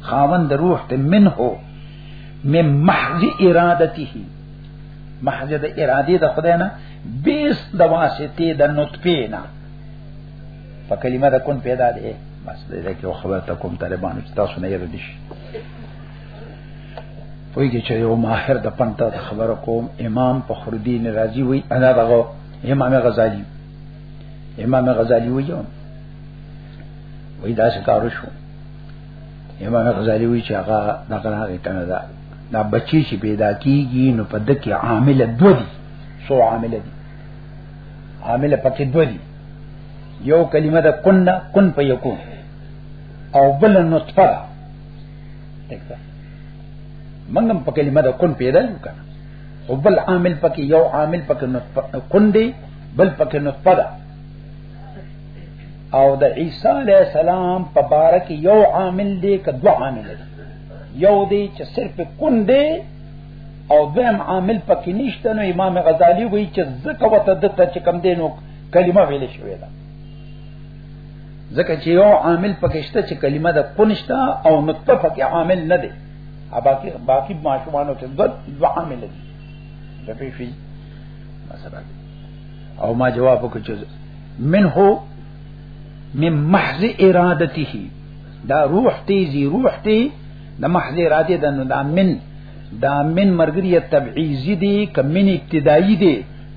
خاوند روح ته منه من محض ارادته محض د اراده د خدای نه بیس د واسطه د نطفه نه په کلمه د کون پیدا دی بس دې کې خبر ته کوم طالبانو چې تاسو نه یاد دي پویږي چې یو ماهر د پنته خبر کوم امام فخرالدین ناراضي وی انا دغه امام غزالی امام غزالی وی یو وی دا شکارو شو امام غزالی وی چې هغه دغه هغه کنه دا دا بچی چې پیدا کیږي نو په دکې عامل دو دي سو عامل دي عامل پکې دو دي یو کلمه ده کن کن په یکون او بل نطفه دغه منګم په کلمه ده کن پیدا یو کنه او بل عامل پکې یو عامل پکې نطفه کن دی بل پکې نطفه ده او د عیسی علی السلام په باره کې یو عامل دی که دو عامل دی یو دی چې صرف کن دی او دویم عامل پکې نشته نو امام غزالی وایي چې زکه وته د ته چې کم دی نو کلمه ویل شوې ده ځکه چې یو عامل پکشته چې کلمه ده پنشتا او نقطه پکې عامل نه دی ا باقي باقي ماشومانو کې دوه دوه عامل دي د پیفي مثلا او ما جواب وکړ چې منه من محض ارادته دا روح تیزی روح تی د محض اراده د نو دا من دا من مرګریه تبعیزی دی کمن ابتدایی دی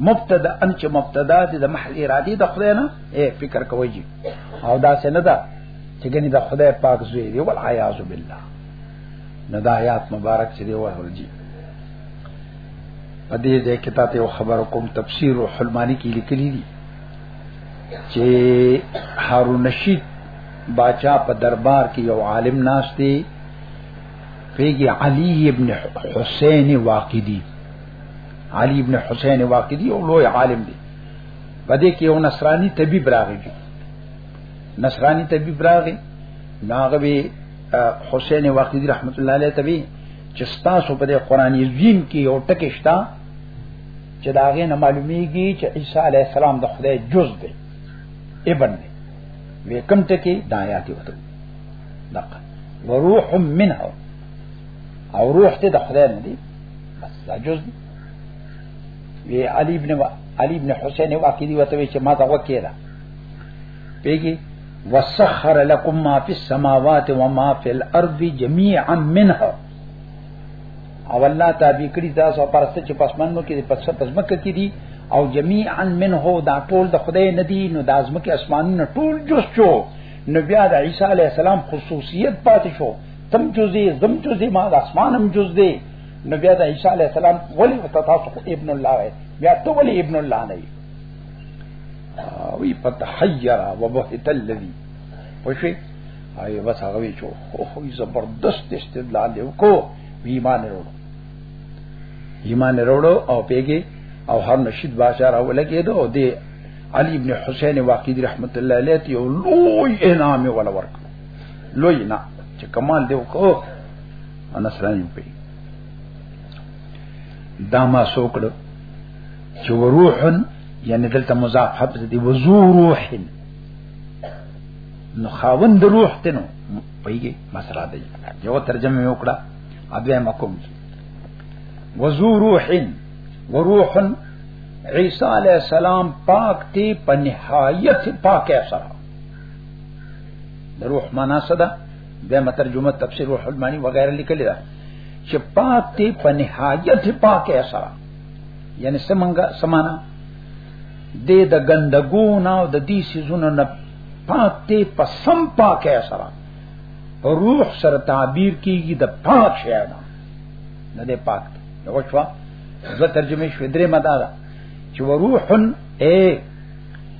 مبتدا ان چې مبتدا د محل ارادي د خدای نه فکر کوي جی او دا څنګه ده چې ګنې د خدای پاک زوی دی ول عیاذ بالله نو دا آیات مبارک چې دی ورول جی په دې ځای کې تاسو خبر کوم تفسیر حلمانی کې لیکلی دی چې هارون نشید باچا په دربار کې یو عالم ناس دی پیږي علی ابن حسین واقدی علی ابن حسین واقدی او لوی عالم دی بده کې یو نصرانی طبيب راغی نصرانی طبيب راغی ناغوی حسین واقدی رحمت الله علیه تبي چې تاسو په قرآن عظیم کې یو ټکی شته چې دا غي نه معلومیږي چې عیسی علی السلام د خدای جز دی ابن دی وې کوم ټکی د آیات وته دقه وروح منه او روح ته د خدای نه دی بس دا جز دی وی علی ابن و... علی ابن حسین واقعی وتوی چې ما دا وکیرا پیګي وسخر لكم ما في السماوات وما في الارض جميعا منها او الله تعالی کړی دا سو پرسته چې پسمنو کې پس پسمکه کې دي او جميعا منه دا ټول د خدای ندی نو د ازمکه اسمانونه ټول جوړ شو نو بیا د عیسی علی السلام خصوصیت پاتې شو تم جزئی زم جزئی ما د اسمانم جز دی نو بیا د عیسی علی السلام ولی تاسو ابن الله وای بیا ته ولی ابن الله نه وی فتحیر وبهت الذی وشي آی بس هغه وی چو خو زبردست استدلال دی کو ایمان وروړو ایمان وروړو او پیګي او هر نشید بادشاہ راولګې دو او دی علی ابن حسین واقعی رحمت الله علیه یو لوی انعام ولا ورک لوی نه چې کمال دی وکړو انا سلام په دا ما سوکړ چې وروحن یعنی دلته مضاف حبس دی وزو روحن نو خاوند روح ته نو پیږي مسرا دی یو ترجمه یې وکړه ابیا مکم وزو روحن وروح عیسی علیہ السلام پاک تی په نهایت پاک سره د روح معنا څه ده د مترجمه تفسیر روح المانی وغیرہ لیکل ده چې پاک ته په نهایت پاک اثر یعنی سمنګا سمانا د د ګندګو نه او د دې سيزونو نه پاک ته په سم پاک اثر روح سره تعبیر کیږي د پاک شی نه نه د پاک نو شو زه ترجمه شو درې مدار چې وروح اے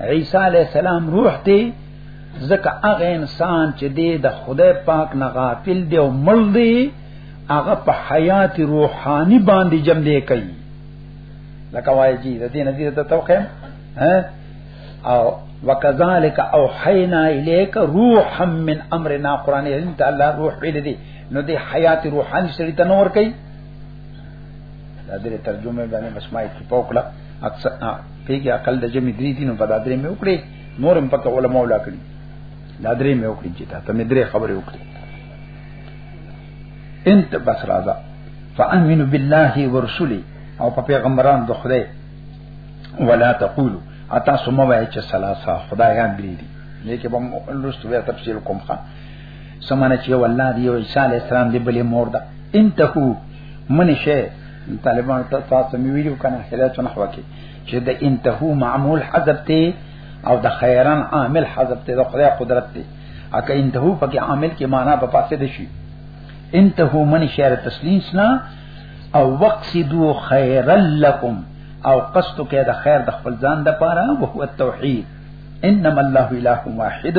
عیسی علی السلام روح دی ځکه هغه انسان چې دی د خدای پاک نه غافل دی او مړ دی هغه په حیات روحانی باندې جمع دی کوي لکه وایي چې د دې نظر ته توخه او وکذالک اوحینا الیک روحا من امرنا قران علم تعالی روح ویل دی نو دی حیات روحانی سره ته نور کوي دا درې ترجمه باندې بس ما کې پوکړه اکثر پیګه عقل د جمی درې دینو په دا درې مې وکړي نورم پکې علماء ولا کړی دا درې مې وکړي چې تا ته مې درې خبرې وکړي انت بس راځه فامنو بالله ورسوله او په پیغمبران د خدای ولا تقولوا اتا سمو وای چې سلاسه خدایان لري لیکه بم لست بیا تفصیل کوم خان سمانه چې والله دی او عیسی علی السلام دی بلې مور ده انتهو منشه طالبان ته تاسو می ویډیو کنه هلته نه وکی چې د انتهو معمول حذف ته او د خیرن عامل حذف ته د خدای قدرت ته اکه انتهو پکې عامل کې معنا په پاسه دي شي انتهو من شعر تسلیم سنا او وقصدو خیر لکم او قصد کې د خیر د خپل ځان د پاره او هو توحید انما الله اله واحد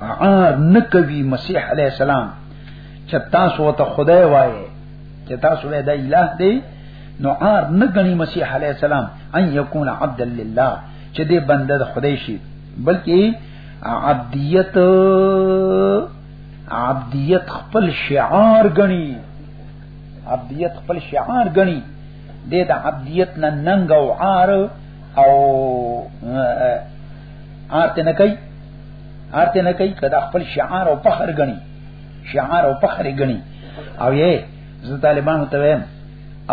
عار نکوي مسیح علی السلام چې تاسو ته خدای وایي چې تاسو له د الہ دی نو عار نه غني مسیح علی السلام ان یکون عبد لله چې دې بنده د خدای شي بلکې عبدیت عبدیت خپل شعار غني عبدیت خپل شعار غني دې د عبدیت نه ننګ او عار او عار ته نه کوي ارته نه کوي کدا خپل شعار او فخر غني شعار او فخر غني او یې زه طالبانو ته ویم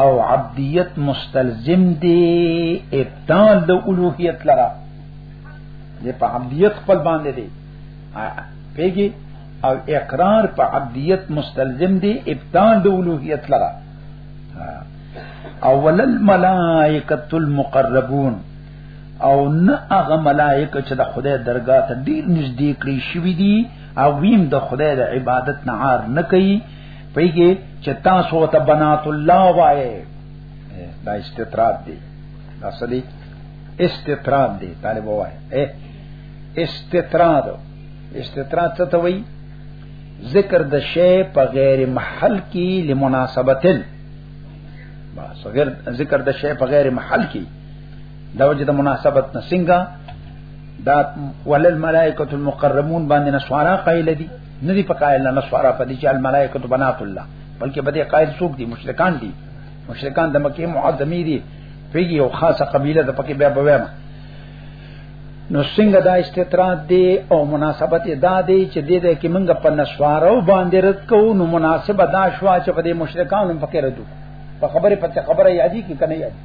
او عبدیت مستلزم دی ابطال د اولوہیت لرا دې په عبدیت خپل باندې دی پیګي او اقرار په عبدیت مستلزم دی ابطال د اولوہیت لرا اول الملائکۃ المقربون او نه هغه ملائکه چې د خدای درگاه ته ډیر نږدې کړی شوی دي او ویم د خدای د عبادت نه عار نه کوي پیږي چې تاسو ته بنات الله وای دا استطراد دی دا سړي استطراد دی طالب وای استطراد استطراد څه ته وای ذکر د شی په غیر محل کې لمناسبتن بس غیر ذکر د شی په غیر محل کې دا وجه د مناسبت نه څنګه دا ولل ملائکه المقربون باندې نسوارا قائل دي نه دي پکایل نه نسوارا په دې چې الملائکه بنات الله بلکې بده قائل څوک دي مشرکان دي مشرکان د مکه معظمی دي پیږي او خاصه قبيله د پکې بیا بویم نو څنګه دا استطراد دی او مناسبت دا دی چې دې دې کې موږ په نسوارو باندې رد کوو نو مناسبه دا شوا چې په دې مشرکانو پکې ردو په خبره په خبره یادی کې کنه یادی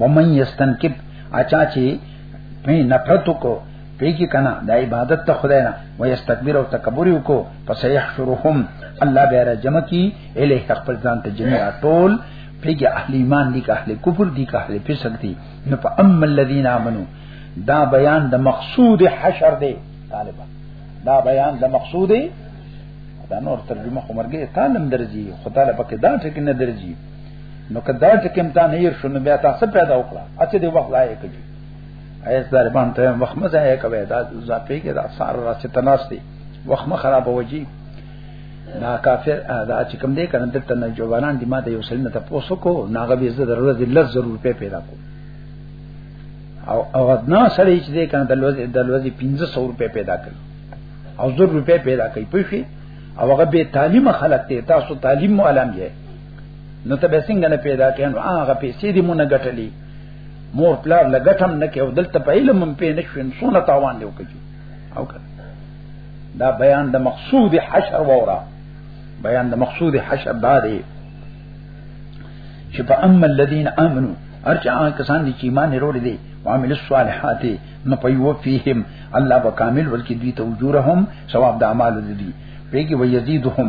ومن یستنکب اچا چې په نفرت کو پی کی کنا د عبادت ته خدای نه و یستكبر او تکبر وکړو پس یحشرهم الله به را جمع کی الیه خپل ځان ته جميع ټول پیګه اهل ایمان دي که اهل کفر دي که اهل فسق دي نو په ام الذين امنو دا بیان د مقصود حشر دی طالبہ دا بیان د مقصود دا نور ترجمه خو مرګه تعلم درځي خدای په کې دا ټکی نه درځي نو کدا ټکم تا نه یې شنو بیا تاسو پیدا وکړه اته دی وخت ځای کړی ایس دربان ته وخت مزه یې کوي دا ځپې کې دا سار را چې تناستی وخت مخ خراب وږي نا کافر دا چې کوم دی کنه دلته نه جوانان دی ما ته یو سلنه ته پوسو کو ناغه به زړه ضرورت لږ ضرور په پیدا کو او او ادنا سره چې دی کنه د لوز د لوز 1500 روپے پیدا کړ او زر روپے پیدا کړ په شي او هغه به تعلیم خلک ته تاسو تعلیم معلم یې نو ته به څنګه نه پیدا کړې نو هغه پیسې دې مونږ غټلې مور پلار لګټم نه کې او دلته په علم هم پې نه شوم سونه تاوان دی وکړي او کړه دا بیان د مقصود حشر وورا بیان د مقصود حشر دا دی چې په اما الذين امنوا ارچا کسان دي چې ایمان وروړي دي وعمل الصالحات نو په یو فیهم الله وکامل ولکې دوی ته اجورهم ثواب د اعمال دي پیګي ويزيدهم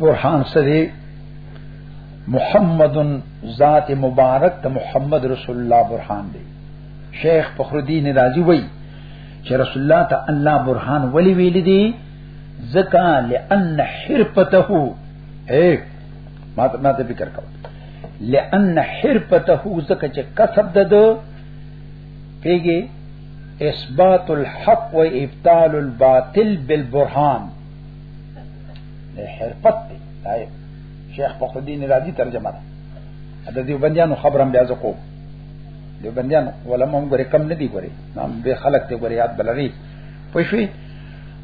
برهان سری محمد ذات مبارک ته محمد رسول الله برهان دی شیخ فخر الدین رازی وای چې رسول الله ته الله برهان ولی ویل دی زکا لئن حرفته اے ما ته ما ته فکر کو لئن حرفته زکا چې کسب دد پیګي اثبات الحق و ابطال الباطل بالبرهان د حرفت دی شیخ فخر الدین رازی ترجمه ده د دې بندیانو خبرم بیا زکو دې بندیانو علماء هم ګره کم نه دی ګره نام به خلق ته ګره یاد بلری پښوی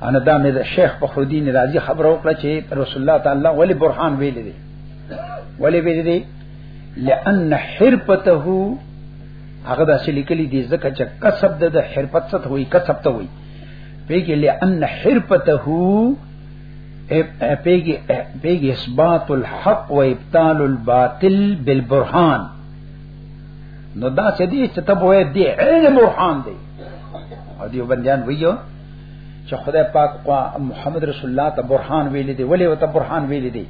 انا دا مې د شیخ فخر الدین رازی خبر او کړ چې رسول الله تعالی ولی برهان ویل دي ولی ویل دي لئن حرفته هغه د اصل کلی دي زکه چې کسب د حرفت څخه وي کسب ته وي پیګه لئن حرفته پیګه پیګه اثبات الحق و ابطال الباطل بالبرهان نو دا چې دې چې ته بوې دې علم برهان دی او دیو بندیان ویو چې خدای پاک محمد رسول الله ته برهان ویل دی ولې وته برهان ویل دی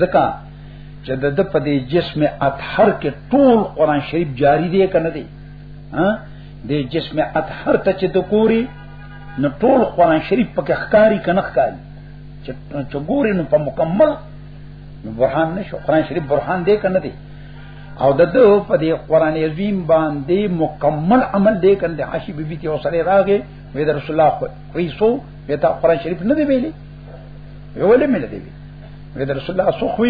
ځکه چې د د په دې جسم اطهر کې ټول قران شریف جاری دی کنه دی ها د جسم اطهر ته چې د ګوري نو ټول قران شریف پکې ښکاری کنه ښکاری چې چې ګوري نو په مکمل نو برهان نشو قران شریف برهان دی کنه دی او دته په دې قران عظیم باندې مکمل عمل دی کنه عاشی بیبي ته وسره راغې وې د رسول الله خو وېسو وې تا قران شریف نه دی ویلي ویولې مې نه دی وې د رسول الله سو خو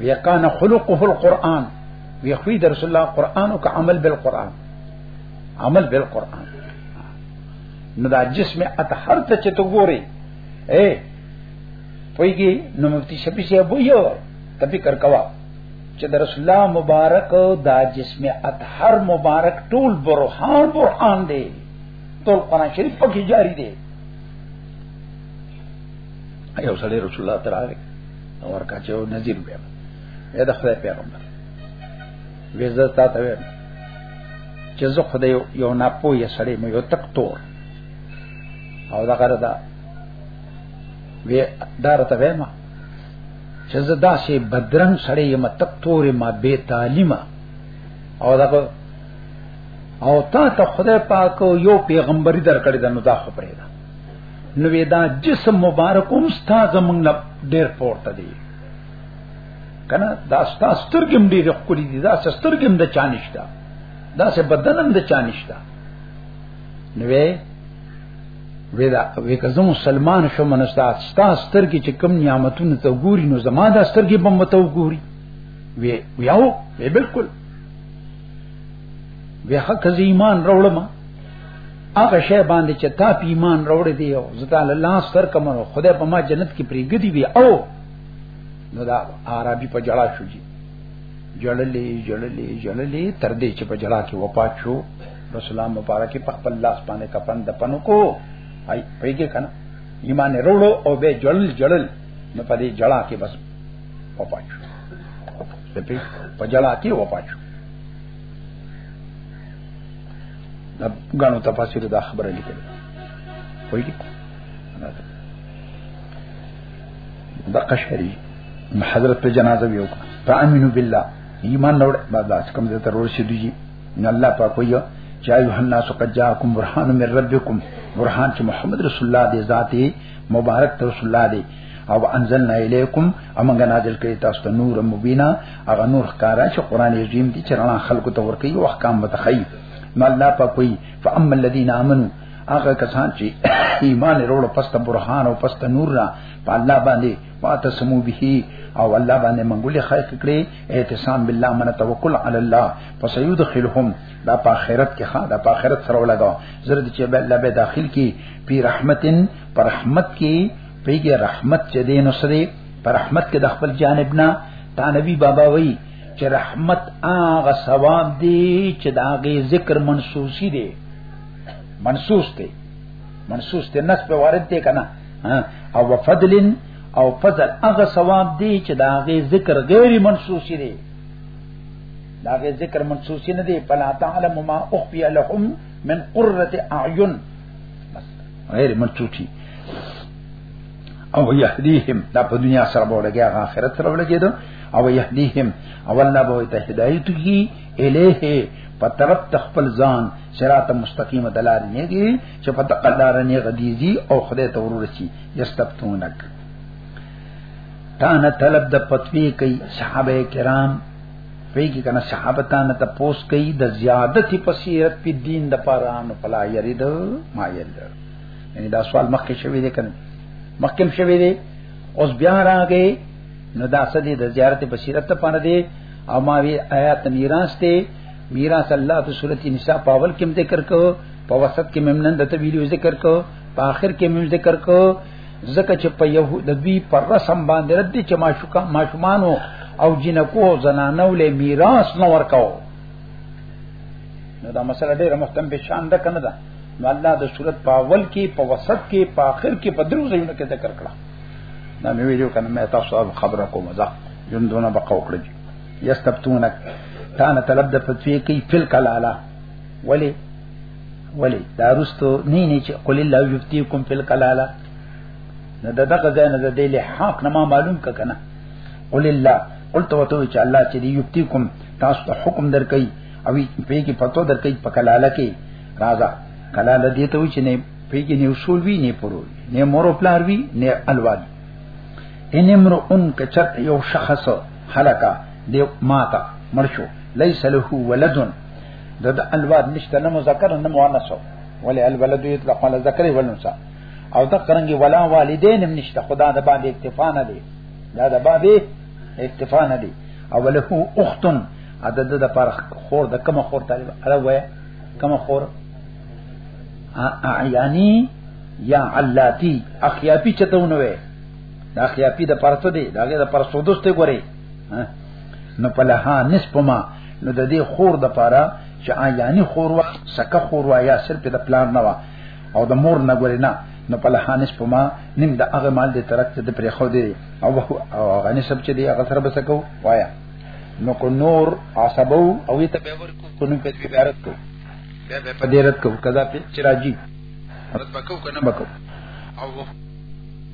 وی کان خلقه القرآن وی خوی در رسول الله قران او عمل بالقران عمل بالقران نو دا جسم اطهر ته چې تو ګوري اے پویږي نو مفتی شپې شه بو یو ته فکر کوا چې در رسول الله مبارک دا جسم اطهر مبارک ټول برهان برهان دی ټول قران شریف پکې جاری دی ایو سړی رسول الله تعالی ورکا چې نذیر به اې د خدای پیغمبر ویزه تا ته ویم چې زه خدای یو نه پوهه سړی مې یو تک تور او دا غره دا وی دارته ویم چې زه داسې بدرنګ سړی یم تک تور ما به تعلیمه او دا او تا ته خدای پاک یو پیغمبري درکړی دا نو دا خو پرې ده نو دا جسم مبارک هم ستاسو موږ ډیر پورته دی کنه دا ستا سترګم ډېر خولي دي دا سترګم د چانشتا دا سه بدنم د چانشتا نو وی وی دا وی که زه مسلمان شوم نو ستا ستا سترګې چې کم نعمتونه ته ګوري نو زما دا سترګې بم ته ګوري وی ویاو وی بالکل وی حق ز ایمان راوړم هغه شی باندې چې تا په ایمان راوړې دی او زه تعالی الله ستر کوم خدای په ما جنت کې پریګدي وی او نو دا عربي په جړا شو جی جړلې جړلې جړلې تر دې چې په جړا کې وفات شو رسول الله مبارک په خپل لاس باندې کفن دپنو کو آی پیګه کنه ایمان وروړو او به جړل جړل نو په دې جړا کې بس وفات شو په جړا کې وفات شو دا غانو تفاسیر دا خبره لیکل وایي د قشری نو حضرت په جنازه ویو فامنو بالله ایمان نور بعد اس کوم ته ضرور شي دی نه الله پاک ویو چې ایه الناس قد جاءکم برهان من ربکم برهان چې محمد رسول الله دی ذاتی مبارک رسول الله دی او انزلنا الیکم امنګ نازل کړی تاسو ته نور مبینا هغه نور ښکارا چې قران عظیم دی چې رڼا خلقو ته ورکی او احکام متخی نو الله پاک وی فاما الذین آمنو هغه کسان چې ایمان وروړ پس ته برهان او پس ته نور را په الله باندې پاته سمو به او الله باندې منګولې خلق کړي اعتصام بالله من توکل علی الله فسيدخلهم دا په آخرت کې ښا دا په آخرت سره ولګا زره چې به الله به داخل کی پی رحمتن پر رحمت کې پیګه رحمت چې دین سره پر رحمت کې د خپل جانب نه تا نبی بابا وای چې رحمت هغه ثواب دی چې دا غي ذکر منسوسی دی منصوص دی منصوص دی نس په وارد دی کنه او فضل او فضل هغه ثواب دی چې دا غي ذکر غیر منصوص دی دا غي ذکر منصوص نه دی فلا تعلم ما اخفي لهم من قرة اعین بس غیر منصوص او يهديهم دا په دنیا سره بولګي هغه آخرت سره بولګي دو او يهديهم او الله به ته هدايت کی الیه په طرف تخپل ځان صراط مستقیم دلار نه دي چې په تقدار نه غديزي او خدای ته ورورسي یستبتونک تانه طلب د پتوی کوي صحابه کرام پیږي کنه صحابه تانه ته پوس کوي د زیادت پسیرت په دین د پاره نو فلا یرید ما یل یعنی دا سوال مخکې شوی دی کنه مخکې شوی دی اوس بیا راغی نو دا سدي د زیارت بصیرت ته پانه دی او ما وی آیات میراث ته میراث الله په سورته نساء په اول کې ذکر کو په وسط کې ممنن د تویل ذکر کو په آخر کې مم ذکر کو زکه چې په یو د دوی پر رسم باندې رد چې ماشوکا ماشومانو او جنکو زنانو له میراث نه ورکاو نو دا مسله ډیره مختم به شان ده کنه ده نو الله د صورت په اول کې په وسط کې په آخر کې په درو ځایونو کې ذکر کړه دا مې ویډیو کنه مې تاسو خبره کوم ځکه ژوندونه بقاو کړی یستبتونک تا نه طلب د فتوی کوي فل کلالا ولی ولی دا رستو نه نه چې قل الله یفتیکم فل کلالا نه د دغه ځای نه د دې له حق نه ما معلوم ک کنه قل الله قلت وتو چې الله چې دی یفتیکم تاسو ته حکم درکې او په کې پتو درکې په کلاله کې راځه کلاله دې ته و چې نه په کې نه اصول وی نه پرو نه مور پلار وی نه الواد ان امرؤن کچت یو شخص هلکا دی ماتا مرشو ليس له ولد د د الواد نشته نه مذکر نه مؤنث ولی الولد یطلق علی ذکر والانثى او د قرنګي ولا والدین هم نشته خدا د باب اکتفا نه دی دا د باب اکتفا نه دی او له اخت عدد د پر خور د کوم خور طالب الا وای کوم خور اعیانی یا علاتی اخیاپی چتونه وای دا خیاپی د پرڅ دی دا د پر سودسته ګوري نو په لها نصف ما نو د دې خور د پاره چې آیانی خور وا سکه خور وا یا صرف د پلان نه وا او د مور نه ګوري نه نو په لها نصف ما نیم د هغه مال دې ترک ته د پرې خو دی او هغه نسب چې دی هغه سره بسکو وایا نو کو نور عصبو او ته به ورکو کو نو په دې عبارت کو به به په دې رات کو کذا په چراجی رات بکو کنه بکو او